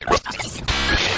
すいません。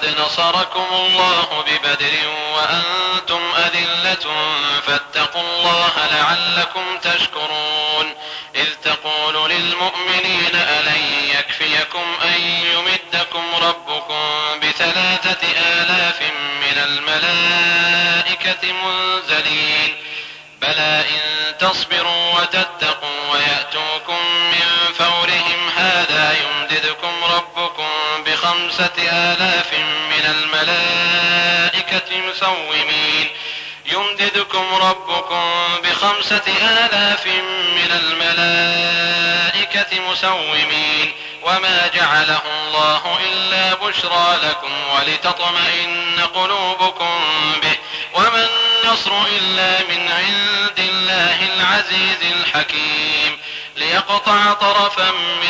ولقد نصركم الله ببدر وأنتم أذلة فاتقوا الله لعلكم تشكرون إذ تقول للمؤمنين ألن يكفيكم أن يمدكم ربكم بثلاثة آلاف من الملائكة منزلين بلى إن تصبروا وتتقوا ويأتوكم بخمسة آلاف من الملائكة مسومين يمددكم ربكم بخمسة آلاف من الملائكة مسومين وما جعله الله إلا بشرى لكم ولتطمئن قلوبكم به. وما النصر إلا من عند الله العزيز الحكيم. ليقطع طرفا من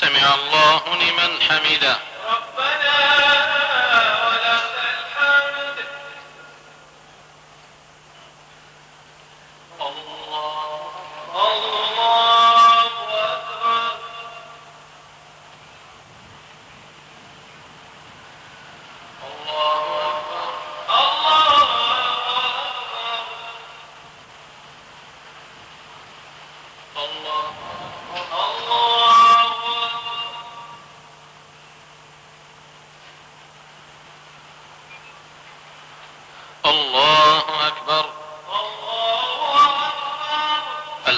سمع الله لمن حمده.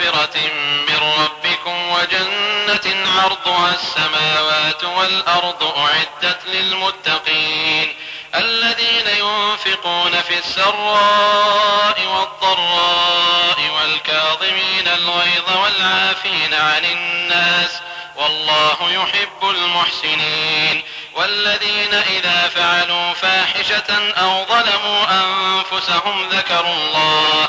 مغفرة من ربكم وجنة عرضها السماوات والأرض أعدت للمتقين الذين ينفقون في السراء والضراء والكاظمين الغيظ والعافين عن الناس والله يحب المحسنين والذين إذا فعلوا فاحشة أو ظلموا أنفسهم ذكروا الله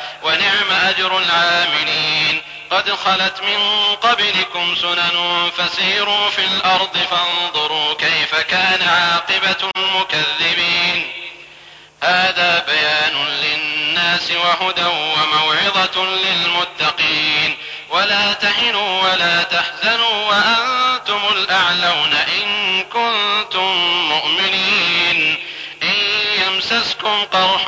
ونعم أجر العاملين. قد خلت من قبلكم سنن فسيروا في الأرض فانظروا كيف كان عاقبة المكذبين. هذا بيان للناس وهدى وموعظة للمتقين. ولا تهنوا ولا تحزنوا وأنتم الأعلون إن كنتم مؤمنين. إن يمسسكم قرح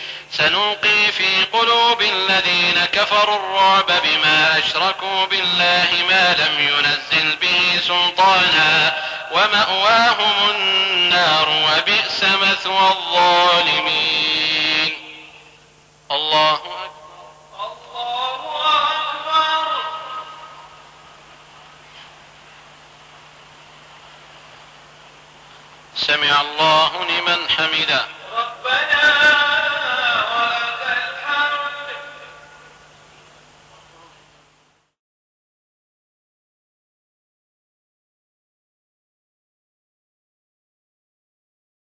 سنلقي في قلوب الذين كفروا الرعب بما أشركوا بالله ما لم ينزل به سلطانا ومأواهم النار وبئس مثوى الظالمين. الله أكبر. الله أكبر سمع الله لمن حمده.